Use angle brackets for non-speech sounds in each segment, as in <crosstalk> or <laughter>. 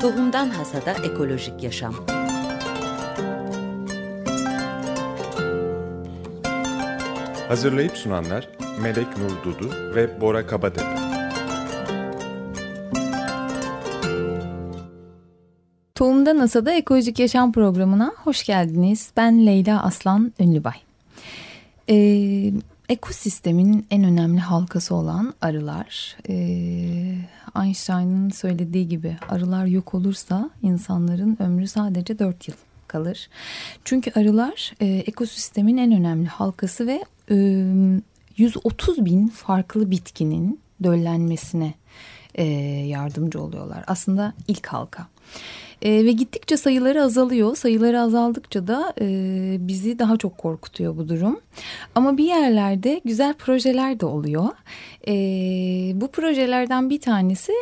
Tohumdan Hasada Ekolojik Yaşam Hazırlayıp sunanlar Melek Nur Dudu ve Bora Kabadepe. Tohumda NASA'da Ekolojik Yaşam programına hoş geldiniz. Ben Leyla Aslan Ünlübay. Ee, ekosistemin en önemli halkası olan arılar. Ee, Einstein'ın söylediği gibi arılar yok olursa insanların ömrü sadece 4 yıl kalır. Çünkü arılar e, ekosistemin en önemli halkası ve e, 130 bin farklı bitkinin döllenmesine e, yardımcı oluyorlar. Aslında ilk halka. E, ve gittikçe sayıları azalıyor. Sayıları azaldıkça da e, bizi daha çok korkutuyor bu durum. Ama bir yerlerde güzel projeler de oluyor. E, bu projelerden bir tanesi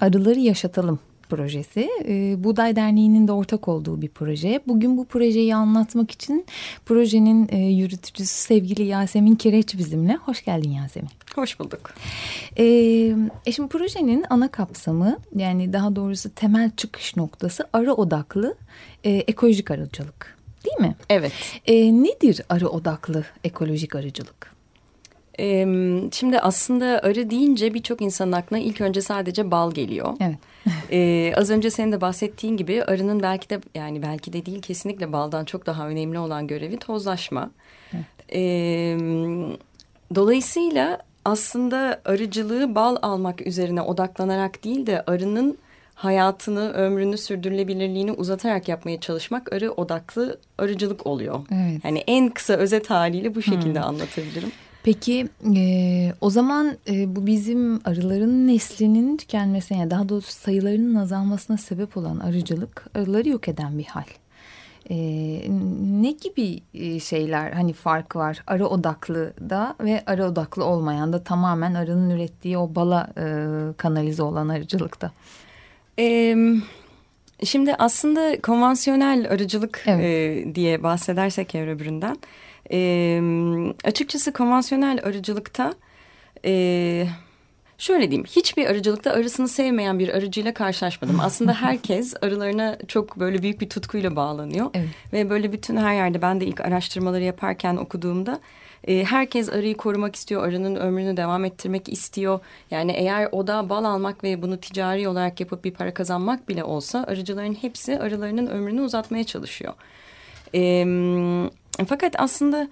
arıları yaşatalım projesi. E, Buğday Derneği'nin de ortak olduğu bir proje. Bugün bu projeyi anlatmak için projenin e, yürütücüsü sevgili Yasemin Kireç bizimle. Hoş geldin Yasemin. Hoş bulduk. E, e şimdi projenin ana kapsamı yani daha doğrusu temel çıkış noktası arı odaklı e, ekolojik arıcılık. Değil mi? Evet. E, nedir arı odaklı ekolojik arıcılık? Şimdi aslında arı deyince birçok insanın aklına ilk önce sadece bal geliyor. Evet. <laughs> ee, az önce senin de bahsettiğin gibi arının belki de yani belki de değil kesinlikle baldan çok daha önemli olan görevi tozlaşma. Evet. Ee, dolayısıyla aslında arıcılığı bal almak üzerine odaklanarak değil de arının hayatını, ömrünü, sürdürülebilirliğini uzatarak yapmaya çalışmak arı odaklı arıcılık oluyor. Evet. Yani en kısa özet haliyle bu şekilde hmm. anlatabilirim. Peki e, o zaman e, bu bizim arıların neslinin tükenmesine yani daha doğrusu sayılarının azalmasına sebep olan arıcılık arıları yok eden bir hal. E, ne gibi e, şeyler hani fark var arı odaklı da ve arı odaklı olmayan da tamamen arının ürettiği o bala e, kanalize olan arıcılıkta? Evet. Şimdi aslında konvansiyonel arıcılık evet. e, diye bahsedersek ev öbüründen e, açıkçası konvansiyonel arıcılıkta e, şöyle diyeyim hiçbir arıcılıkta arısını sevmeyen bir arıcıyla karşılaşmadım. Aslında <laughs> herkes arılarına çok böyle büyük bir tutkuyla bağlanıyor. Evet. Ve böyle bütün her yerde ben de ilk araştırmaları yaparken okuduğumda e, herkes arıyı korumak istiyor, arının ömrünü devam ettirmek istiyor. Yani eğer o da bal almak ve bunu ticari olarak yapıp bir para kazanmak bile olsa arıcıların hepsi arılarının ömrünü uzatmaya çalışıyor. Evet fakat aslında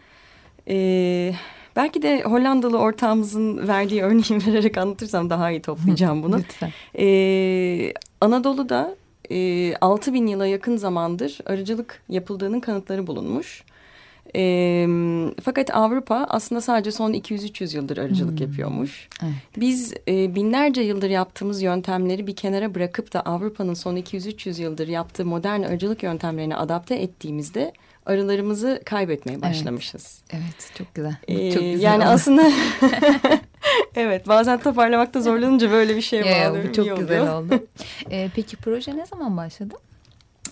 e, belki de Hollandalı ortağımızın verdiği <laughs> örneği vererek anlatırsam daha iyi toplayacağım bunu. Lütfen. E, Anadolu'da e, 6 bin yıla yakın zamandır arıcılık yapıldığının kanıtları bulunmuş. E, fakat Avrupa aslında sadece son 200-300 yıldır arıcılık hmm. yapıyormuş. Evet. Biz e, binlerce yıldır yaptığımız yöntemleri bir kenara bırakıp da Avrupa'nın son 200-300 yıldır yaptığı modern arıcılık yöntemlerini adapte ettiğimizde arılarımızı kaybetmeye başlamışız. Evet, evet çok güzel. Ee, çok güzel yani oldu. aslında <laughs> <laughs> evet bazen toparlamakta zorlanınca böyle bir şey bağlıyorum. Çok İyi güzel oluyor. oldu. <laughs> ee, peki proje ne zaman başladı?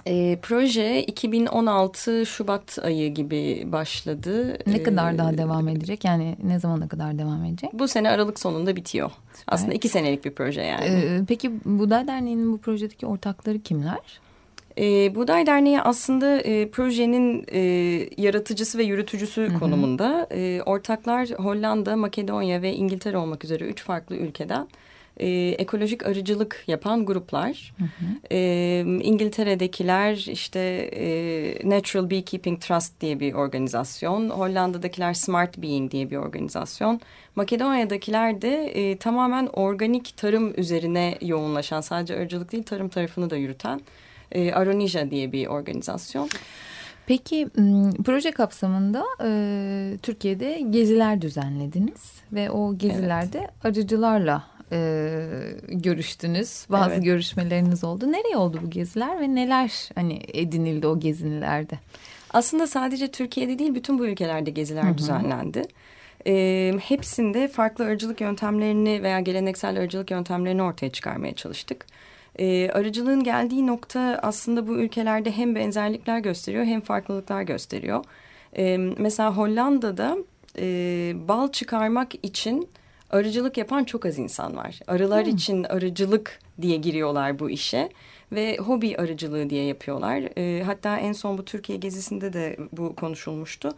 E, proje 2016 Şubat ayı gibi başladı. Ne ee, kadar daha devam edecek? Yani ne zamana kadar devam edecek? Bu sene Aralık sonunda bitiyor. Süper. Aslında iki senelik bir proje yani. Ee, peki Buday Derneği'nin bu projedeki ortakları kimler? E, Buğday Derneği aslında e, projenin e, yaratıcısı ve yürütücüsü hı hı. konumunda. E, ortaklar Hollanda, Makedonya ve İngiltere olmak üzere üç farklı ülkeden e, ekolojik arıcılık yapan gruplar. Hı hı. E, İngiltere'dekiler işte e, Natural Beekeeping Trust diye bir organizasyon. Hollanda'dakiler Smart Being diye bir organizasyon. Makedonya'dakiler de e, tamamen organik tarım üzerine yoğunlaşan sadece arıcılık değil tarım tarafını da yürüten e, Aronija diye bir organizasyon. Peki proje kapsamında e, Türkiye'de geziler düzenlediniz ve o gezilerde evet. arıcılarla e, görüştünüz. Bazı evet. görüşmeleriniz oldu. Nereye oldu bu geziler ve neler hani edinildi o gezinilerde? Aslında sadece Türkiye'de değil bütün bu ülkelerde geziler Hı -hı. düzenlendi. E, hepsinde farklı arıcılık yöntemlerini veya geleneksel arıcılık yöntemlerini ortaya çıkarmaya çalıştık. E, arıcılığın geldiği nokta aslında bu ülkelerde hem benzerlikler gösteriyor hem farklılıklar gösteriyor. E, mesela Hollanda'da e, bal çıkarmak için arıcılık yapan çok az insan var. Arılar hmm. için arıcılık diye giriyorlar bu işe ve hobi arıcılığı diye yapıyorlar. E, hatta en son bu Türkiye gezisinde de bu konuşulmuştu.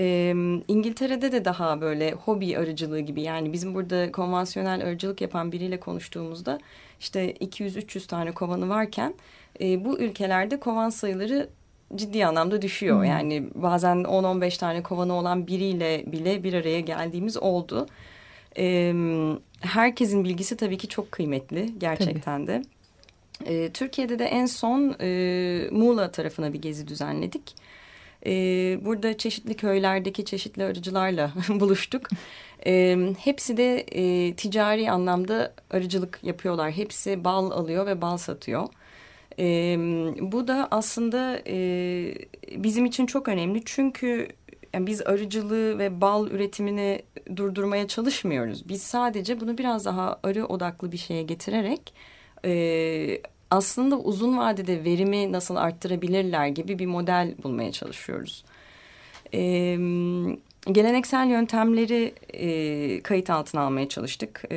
E, İngiltere'de de daha böyle hobi arıcılığı gibi yani bizim burada konvansiyonel arıcılık yapan biriyle konuştuğumuzda işte 200-300 tane kovanı varken e, bu ülkelerde kovan sayıları ciddi anlamda düşüyor. Hmm. Yani bazen 10-15 tane kovanı olan biriyle bile bir araya geldiğimiz oldu. E, herkesin bilgisi tabii ki çok kıymetli gerçekten tabii. de. E, Türkiye'de de en son e, Muğla tarafına bir gezi düzenledik. E, burada çeşitli köylerdeki çeşitli arıcılarla <laughs> buluştuk. E, hepsi de e, ticari anlamda arıcılık yapıyorlar. Hepsi bal alıyor ve bal satıyor. E, bu da aslında e, bizim için çok önemli çünkü yani biz arıcılığı ve bal üretimini durdurmaya çalışmıyoruz. Biz sadece bunu biraz daha arı odaklı bir şeye getirerek e, aslında uzun vadede verimi nasıl arttırabilirler gibi bir model bulmaya çalışıyoruz. E, geleneksel yöntemleri e, kayıt altına almaya çalıştık. E,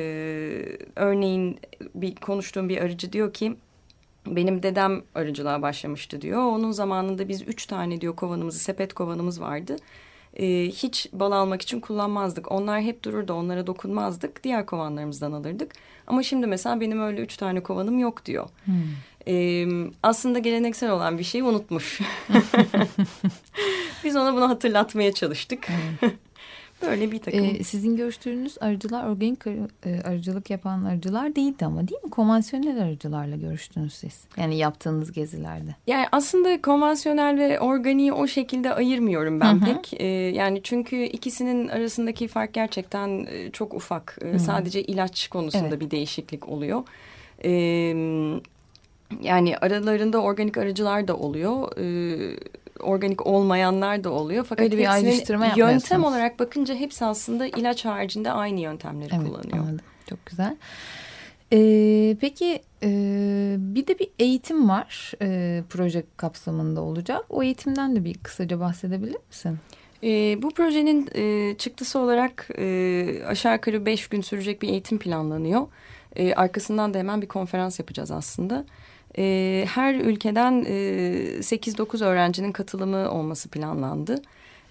örneğin bir konuştuğum bir arıcı diyor ki benim dedem arıcılığa başlamıştı diyor. Onun zamanında biz üç tane diyor kovanımızı, sepet kovanımız vardı. Ee, hiç bal almak için kullanmazdık. Onlar hep dururdu, onlara dokunmazdık. Diğer kovanlarımızdan alırdık. Ama şimdi mesela benim öyle üç tane kovanım yok diyor. Hmm. Ee, aslında geleneksel olan bir şeyi unutmuş. <laughs> Biz ona bunu hatırlatmaya çalıştık. Evet. Böyle bir takım. Ee, sizin görüştüğünüz arıcılar organik e, arıcılık yapan arıcılar değildi ama değil mi? Konvansiyonel arıcılarla görüştünüz siz. Yani yaptığınız gezilerde. Yani aslında konvansiyonel ve organiği o şekilde ayırmıyorum ben Hı -hı. pek. Ee, yani çünkü ikisinin arasındaki fark gerçekten e, çok ufak. Ee, sadece ilaç konusunda evet. bir değişiklik oluyor. Ee, yani aralarında organik arıcılar da oluyor. Ee, organik olmayanlar da oluyor. Fakat Öyle bir ayrıştırma yöntem olarak bakınca hepsi aslında ilaç haricinde aynı yöntemleri evet, kullanıyor. Anladım. Çok güzel. Ee, peki e, bir de bir eğitim var e, proje kapsamında olacak. O eğitimden de bir kısaca bahsedebilir misin? E, bu projenin e, çıktısı olarak e, aşağı yukarı beş gün sürecek bir eğitim planlanıyor. E, arkasından da hemen bir konferans yapacağız aslında e, her ülkeden e, 8-9 öğrencinin katılımı olması planlandı.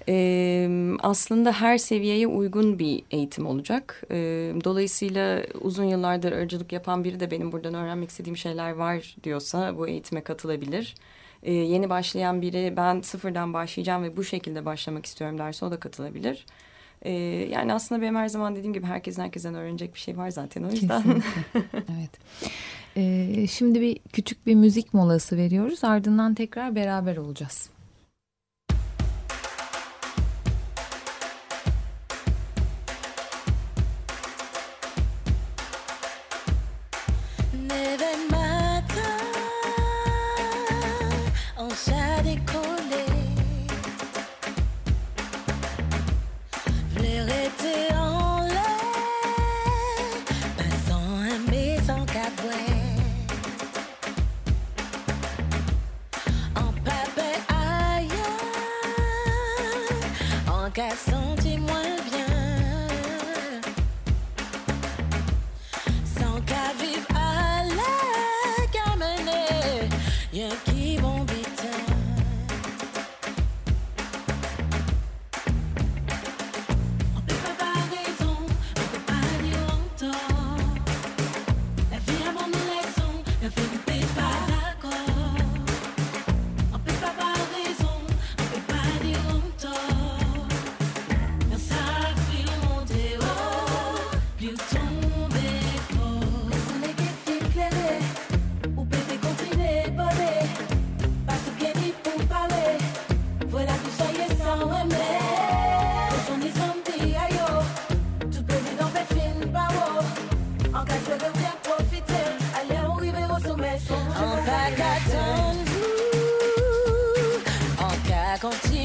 E, aslında her seviyeye uygun bir eğitim olacak. E, dolayısıyla uzun yıllardır arıcılık yapan biri de benim buradan öğrenmek istediğim şeyler var diyorsa bu eğitime katılabilir. E, yeni başlayan biri ben sıfırdan başlayacağım ve bu şekilde başlamak istiyorum derse o da katılabilir. Ee, yani aslında benim her zaman dediğim gibi herkesin herkesten öğrenecek bir şey var zaten o yüzden. <laughs> evet. Ee, şimdi bir küçük bir müzik molası veriyoruz. Ardından tekrar beraber olacağız. Yeah. la cantine.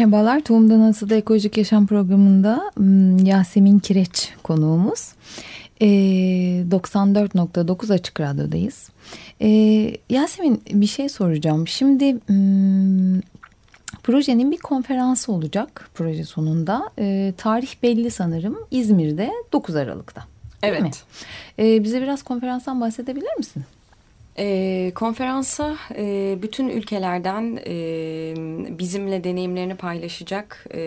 Merhabalar, Tohumdan Asıda Ekolojik Yaşam programında Yasemin Kireç konuğumuz. 94.9 Açık Radyo'dayız. Yasemin bir şey soracağım. Şimdi projenin bir konferansı olacak proje sonunda. Tarih belli sanırım İzmir'de 9 Aralık'ta. Evet. Bize biraz konferanstan bahsedebilir misin? E, konferansa e, bütün ülkelerden e, bizimle deneyimlerini paylaşacak e,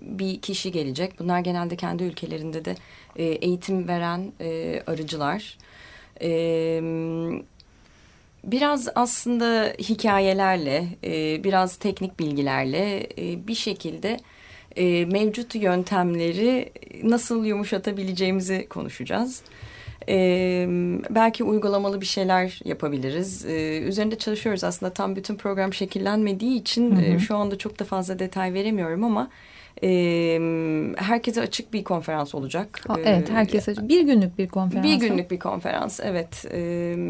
bir kişi gelecek. Bunlar genelde kendi ülkelerinde de e, eğitim veren e, arıcılar. E, biraz aslında hikayelerle, e, biraz teknik bilgilerle e, bir şekilde e, mevcut yöntemleri nasıl yumuşatabileceğimizi konuşacağız. Ee, belki uygulamalı bir şeyler yapabiliriz. Ee, üzerinde çalışıyoruz aslında tam bütün program şekillenmediği için hı hı. E, şu anda çok da fazla detay veremiyorum ama e, herkese açık bir konferans olacak. Evet herkese açık. Bir günlük bir konferans. Bir günlük bir konferans evet. E,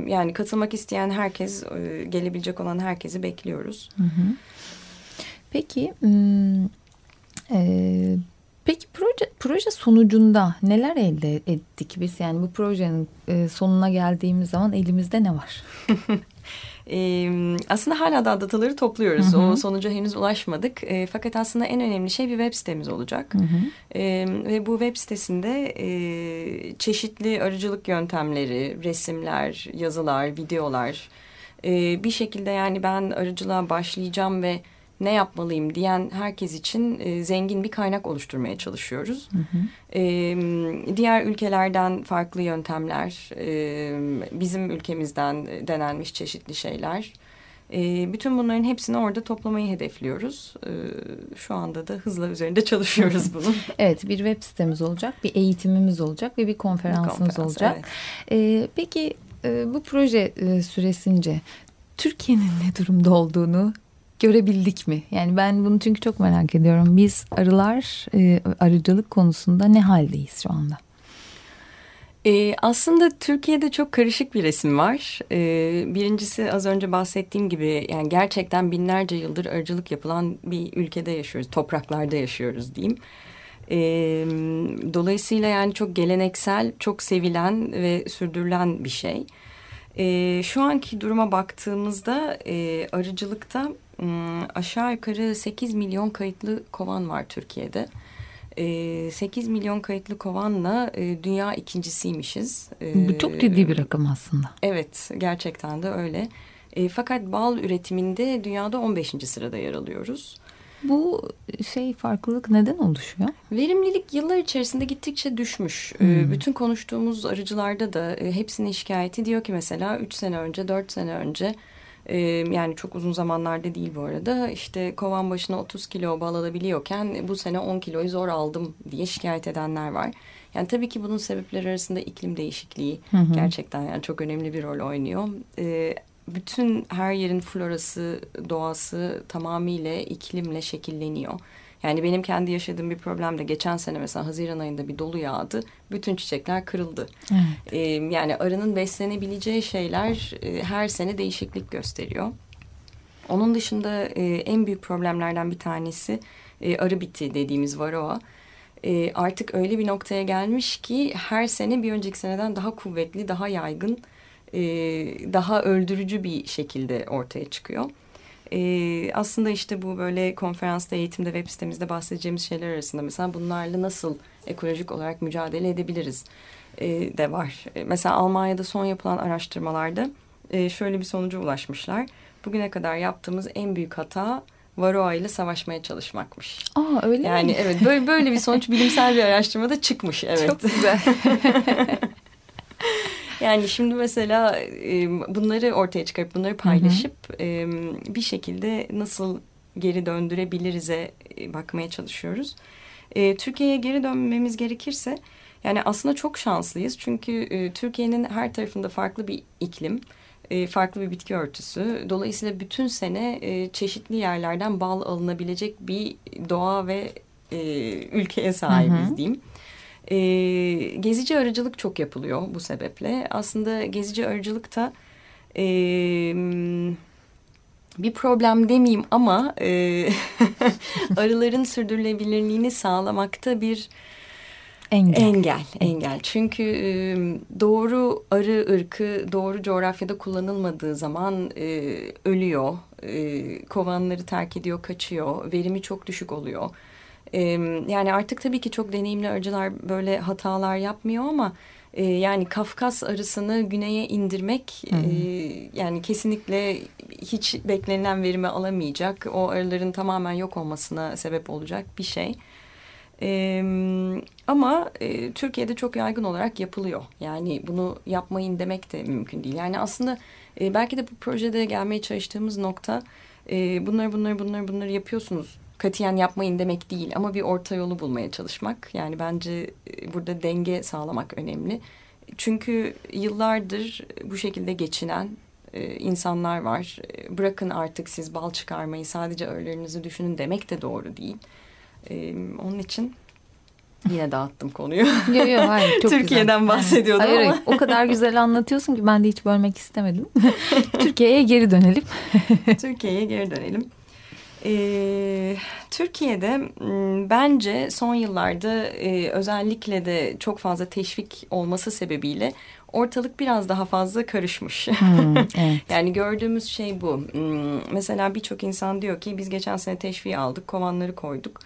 yani katılmak isteyen herkes e, gelebilecek olan herkesi bekliyoruz. Hı hı. Peki... E, Peki proje proje sonucunda neler elde ettik biz? Yani bu projenin e, sonuna geldiğimiz zaman elimizde ne var? <laughs> E, aslında hala da dataları topluyoruz. Hı hı. O sonuca henüz ulaşmadık. E, fakat aslında en önemli şey bir web sitemiz olacak. Hı hı. E, ve bu web sitesinde e, çeşitli arıcılık yöntemleri, resimler, yazılar, videolar... E, bir şekilde yani ben arıcılığa başlayacağım ve ne yapmalıyım diyen herkes için e, zengin bir kaynak oluşturmaya çalışıyoruz. Hı hı. E, diğer ülkelerden farklı yöntemler, e, bizim ülkemizden denenmiş çeşitli şeyler. E, bütün bunların hepsini orada toplamayı hedefliyoruz. E, şu anda da hızla üzerinde çalışıyoruz <laughs> bunun. evet bir web sitemiz olacak, bir eğitimimiz olacak ve bir konferansımız bir konferans, olacak. Evet. E, peki e, bu proje e, süresince Türkiye'nin ne durumda olduğunu görebildik mi? Yani ben bunu çünkü çok merak ediyorum. Biz arılar, e, arıcılık konusunda ne haldeyiz şu anda? Ee, aslında Türkiye'de çok karışık bir resim var. Ee, birincisi az önce bahsettiğim gibi yani gerçekten binlerce yıldır arıcılık yapılan bir ülkede yaşıyoruz. Topraklarda yaşıyoruz diyeyim. Ee, dolayısıyla yani çok geleneksel, çok sevilen ve sürdürülen bir şey. Ee, şu anki duruma baktığımızda e, arıcılıkta aşağı yukarı 8 milyon kayıtlı kovan var Türkiye'de. 8 ee, milyon kayıtlı kovanla e, dünya ikincisiymişiz. Bu çok ciddi bir rakam aslında. Evet gerçekten de öyle. E, fakat bal üretiminde dünyada 15. sırada yer alıyoruz. Bu şey farklılık neden oluşuyor? Verimlilik yıllar içerisinde gittikçe düşmüş. E, hmm. Bütün konuştuğumuz arıcılarda da hepsinin şikayeti diyor ki mesela 3 sene önce 4 sene önce e, yani çok uzun zamanlarda değil bu arada. İşte kovan başına 30 kilo bal alabiliyorken bu sene 10 kiloyu zor aldım diye şikayet edenler var. Yani tabii ki bunun sebepleri arasında iklim değişikliği hı hı. gerçekten yani çok önemli bir rol oynuyor. E, bütün her yerin florası, doğası tamamıyla iklimle şekilleniyor. Yani benim kendi yaşadığım bir problem de geçen sene mesela Haziran ayında bir dolu yağdı. Bütün çiçekler kırıldı. Evet. Ee, yani arının beslenebileceği şeyler e, her sene değişiklik gösteriyor. Onun dışında e, en büyük problemlerden bir tanesi e, arı biti dediğimiz varoa. E, artık öyle bir noktaya gelmiş ki her sene bir önceki seneden daha kuvvetli, daha yaygın, e, daha öldürücü bir şekilde ortaya çıkıyor. E, aslında işte bu böyle konferansta, eğitimde, web sitemizde bahsedeceğimiz şeyler arasında mesela bunlarla nasıl ekolojik olarak mücadele edebiliriz e, de var. E, mesela Almanya'da son yapılan araştırmalarda e, şöyle bir sonuca ulaşmışlar. Bugüne kadar yaptığımız en büyük hata Varroa ile savaşmaya çalışmakmış. Aa öyle yani, mi? Yani evet böyle böyle bir sonuç bilimsel bir araştırmada çıkmış. <laughs> Evet. Çok güzel. <laughs> Yani şimdi mesela bunları ortaya çıkarıp bunları paylaşıp bir şekilde nasıl geri döndürebiliriz'e bakmaya çalışıyoruz. Türkiye'ye geri dönmemiz gerekirse yani aslında çok şanslıyız. Çünkü Türkiye'nin her tarafında farklı bir iklim farklı bir bitki örtüsü. Dolayısıyla bütün sene çeşitli yerlerden bal alınabilecek bir doğa ve ülkeye sahibiz hı hı. diyeyim. E, gezici arıcılık çok yapılıyor bu sebeple. Aslında gezici arıcılık da e, bir problem demeyeyim ama e, <laughs> arıların sürdürülebilirliğini sağlamakta bir engel. Engel, engel. Çünkü e, doğru arı ırkı doğru coğrafyada kullanılmadığı zaman e, ölüyor, e, kovanları terk ediyor, kaçıyor, verimi çok düşük oluyor. E, yani artık tabii ki çok deneyimli arıcılar böyle hatalar yapmıyor ama e, yani Kafkas arısını güneye indirmek e, yani kesinlikle hiç beklenilen verimi alamayacak. O arıların tamamen yok olmasına sebep olacak bir şey. Ee, ama e, Türkiye'de çok yaygın olarak yapılıyor. Yani bunu yapmayın demek de mümkün değil. Yani aslında e, belki de bu projede gelmeye çalıştığımız nokta e, bunları bunları bunları bunları yapıyorsunuz. Katiyen yapmayın demek değil ama bir orta yolu bulmaya çalışmak. Yani bence e, burada denge sağlamak önemli. Çünkü yıllardır bu şekilde geçinen e, insanlar var. E, bırakın artık siz bal çıkarmayı sadece ağırlarınızı düşünün demek de doğru değil. Onun için yine dağıttım konuyu. Yok yok hayır çok Türkiye'den güzel. bahsediyordum hayır, ama. Hayır, o kadar güzel anlatıyorsun ki ben de hiç bölmek istemedim. <laughs> Türkiye'ye geri dönelim. Türkiye'ye geri dönelim. Ee, Türkiye'de bence son yıllarda e, özellikle de çok fazla teşvik olması sebebiyle ortalık biraz daha fazla karışmış. Hmm, evet. <laughs> yani gördüğümüz şey bu. Mesela birçok insan diyor ki biz geçen sene teşviği aldık, kovanları koyduk.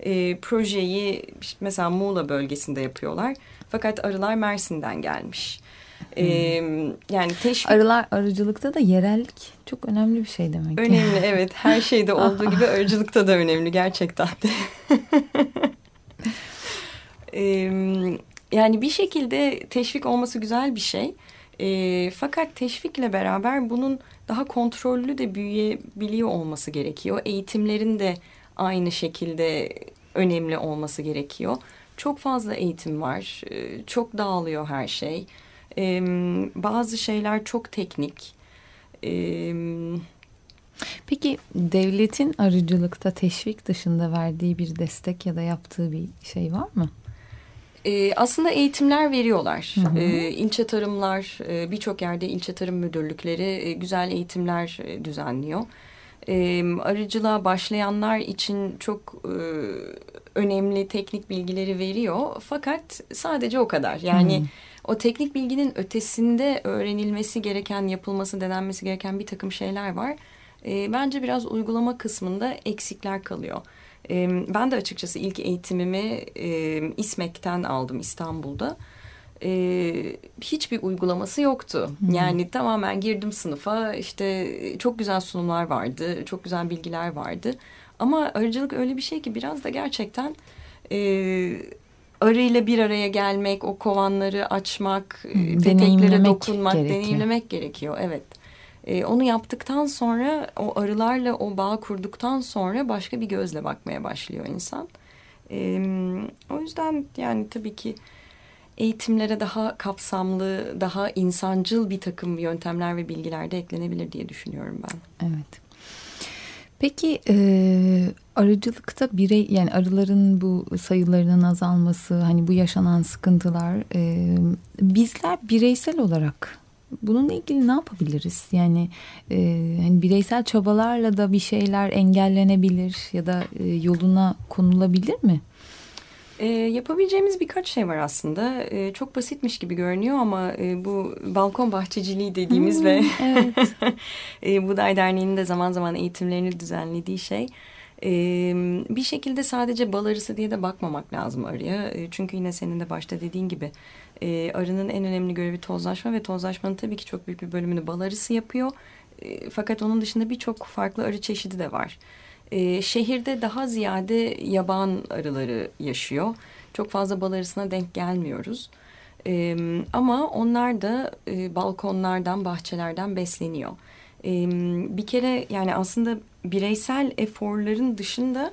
E, projeyi mesela Muğla bölgesinde yapıyorlar. Fakat arılar Mersin'den gelmiş. Ee, yani teşvik... Arılar arıcılıkta da yerellik çok önemli bir şey demek. Önemli evet. Her şeyde <laughs> olduğu gibi arıcılıkta da önemli gerçekten de. <laughs> ee, yani bir şekilde teşvik olması güzel bir şey. E, fakat teşvikle beraber bunun daha kontrollü de büyüyebiliyor olması gerekiyor. Eğitimlerin de aynı şekilde önemli olması gerekiyor. Çok fazla eğitim var. Çok dağılıyor her şey. E, bazı şeyler çok teknik. E, Peki devletin arıcılıkta teşvik dışında verdiği bir destek ya da yaptığı bir şey var mı? E, aslında eğitimler veriyorlar. Hı hı. E, ilçe tarımlar, e, birçok yerde ilçe tarım müdürlükleri e, güzel eğitimler e, düzenliyor. E, arıcılığa başlayanlar için çok e, önemli teknik bilgileri veriyor. Fakat sadece o kadar. Yani hı. O teknik bilginin ötesinde öğrenilmesi gereken, yapılması, denenmesi gereken bir takım şeyler var. E, bence biraz uygulama kısmında eksikler kalıyor. Ben de açıkçası ilk eğitimimi İSMEK'ten aldım İstanbul'da. Hiçbir uygulaması yoktu. Hmm. Yani tamamen girdim sınıfa işte çok güzel sunumlar vardı, çok güzel bilgiler vardı. Ama arıcılık öyle bir şey ki biraz da gerçekten arıyla bir araya gelmek, o kovanları açmak, peteklere dokunmak, gerekiyor. deneyimlemek gerekiyor. Evet. E, onu yaptıktan sonra o arılarla o bağ kurduktan sonra başka bir gözle bakmaya başlıyor insan. E, o yüzden yani tabii ki eğitimlere daha kapsamlı, daha insancıl bir takım yöntemler ve bilgiler de eklenebilir diye düşünüyorum ben. Evet. Peki e, arıcılıkta birey yani arıların bu sayılarının azalması hani bu yaşanan sıkıntılar e, bizler bireysel olarak bununla ilgili ne yapabiliriz? Yani e, hani bireysel çabalarla da bir şeyler engellenebilir ya da e, yoluna konulabilir mi? E, yapabileceğimiz birkaç şey var aslında. E, çok basitmiş gibi görünüyor ama e, bu balkon bahçeciliği dediğimiz hmm, ve evet. <laughs> e, Buday Derneği'nin de zaman zaman eğitimlerini düzenlediği şey. E, bir şekilde sadece bal arısı diye de bakmamak lazım arıya. E, çünkü yine senin de başta dediğin gibi e, arının en önemli görevi tozlaşma ve tozlaşmanın tabii ki çok büyük bir bölümünü bal arısı yapıyor. E, fakat onun dışında birçok farklı arı çeşidi de var. E, şehirde daha ziyade yaban arıları yaşıyor. Çok fazla bal arısına denk gelmiyoruz. E, ama onlar da e, balkonlardan, bahçelerden besleniyor. E, bir kere yani aslında bireysel eforların dışında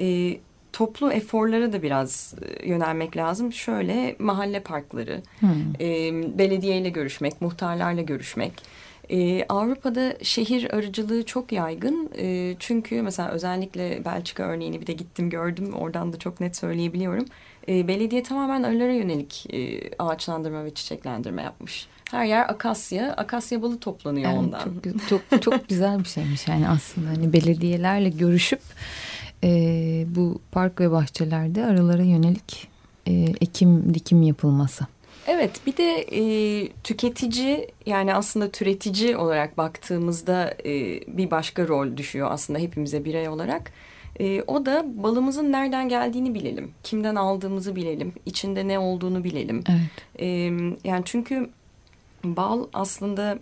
e, toplu eforlara da biraz e, yönelmek lazım. Şöyle mahalle parkları, hmm. e, belediyeyle görüşmek, muhtarlarla görüşmek. Ee, Avrupa'da şehir arıcılığı çok yaygın. Ee, çünkü mesela özellikle Belçika örneğini bir de gittim gördüm. Oradan da çok net söyleyebiliyorum. Ee, belediye tamamen arılara yönelik e, ağaçlandırma ve çiçeklendirme yapmış. Her yer akasya, akasya balı toplanıyor Evet, ondan. Çok, çok, çok <laughs> güzel bir şeymiş yani aslında hani belediyelerle görüşüp e, bu park ve bahçelerde arılara yönelik e, ekim dikim yapılması. Evet bir de e, tüketici yani aslında türetici olarak baktığımızda e, bir başka rol düşüyor aslında hepimize birey olarak. E, o da balımızın nereden geldiğini bilelim. Kimden aldığımızı bilelim. içinde ne olduğunu bilelim. Evet. E, yani çünkü bal aslında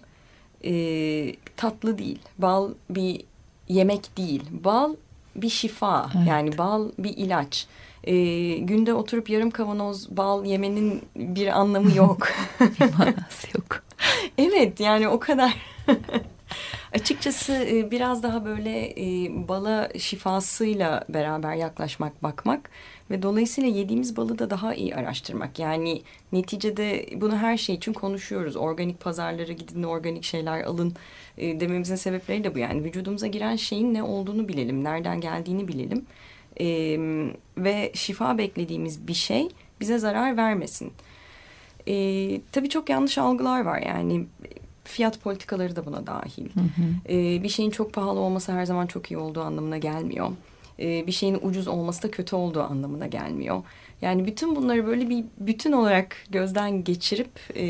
e, tatlı değil. Bal bir yemek değil. Bal bir şifa. Evet. Yani bal bir ilaç. E, günde oturup yarım kavanoz bal yemenin bir anlamı yok. <laughs> Manası yok. <laughs> evet yani o kadar. <laughs> Açıkçası e, biraz daha böyle e, bala şifasıyla beraber yaklaşmak, bakmak ve dolayısıyla yediğimiz balı da daha iyi araştırmak. Yani neticede bunu her şey için konuşuyoruz. Organik pazarlara gidin, organik şeyler alın e, dememizin sebepleri de bu. Yani vücudumuza giren şeyin ne olduğunu bilelim, nereden geldiğini bilelim. E, ve şifa beklediğimiz bir şey bize zarar vermesin. E, tabii çok yanlış algılar var. Yani fiyat politikaları da buna dahil. Hı hı. Ee, bir şeyin çok pahalı olması her zaman çok iyi olduğu anlamına gelmiyor. Ee, bir şeyin ucuz olması da kötü olduğu anlamına gelmiyor. Yani bütün bunları böyle bir bütün olarak gözden geçirip e,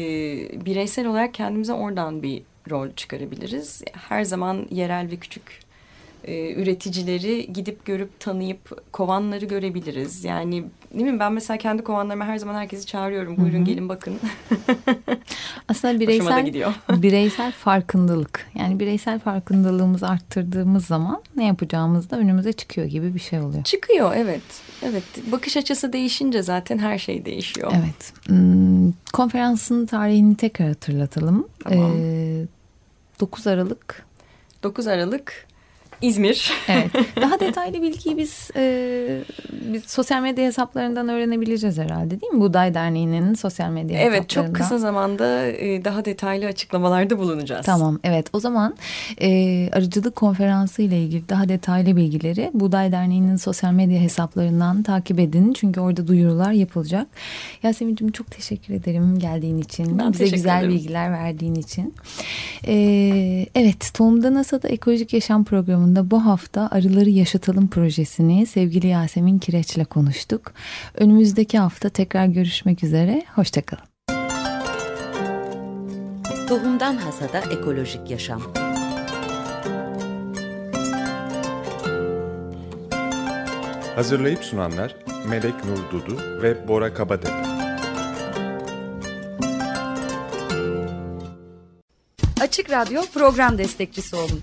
bireysel olarak kendimize oradan bir rol çıkarabiliriz. Her zaman yerel ve küçük e, üreticileri gidip görüp tanıyıp kovanları görebiliriz. Yani değil mi ben mesela kendi kovanlarıma her zaman herkesi çağırıyorum. Buyurun Hı hı. gelin bakın. <laughs> Aslında bireysel <laughs> bireysel farkındalık. Yani bireysel farkındalığımızı arttırdığımız zaman ne yapacağımız da önümüze çıkıyor gibi bir şey oluyor. Çıkıyor evet. Evet bakış açısı değişince zaten her şey değişiyor. Evet. Hmm, Konferansın tarihini tekrar hatırlatalım. Tamam. Ee, 9 Aralık 9 Aralık İzmir. Evet. <laughs> Daha detaylı bilgiyi biz, e, biz sosyal medya hesaplarından öğrenebileceğiz herhalde değil mi? Buğday Derneği'nin sosyal medya evet hesaplarından. çok kısa zamanda e, daha detaylı açıklamalarda bulunacağız. Tamam evet o zaman e, arıcılık konferansı ile ilgili daha detaylı bilgileri Buğday Derneği'nin sosyal medya hesaplarından takip edin. Çünkü orada duyurular yapılacak. Yasemin'cim çok teşekkür ederim geldiğin için. Ben Bize güzel ederim. bilgiler verdiğin için. E, evet Tohumda NASA'da Ekolojik Yaşam programında bu hafta Arıları Yaşatalım projesini sevgili Yasemin Kireç'le konuştuk. Önümüzdeki hafta tekrar görüşmek üzere. Hoşçakalın. Tohumdan Hasada Ekolojik Yaşam Hazırlayıp sunanlar Melek Nur Dudu ve Bora Kabatepe. Açık Radyo program destekçisi olun.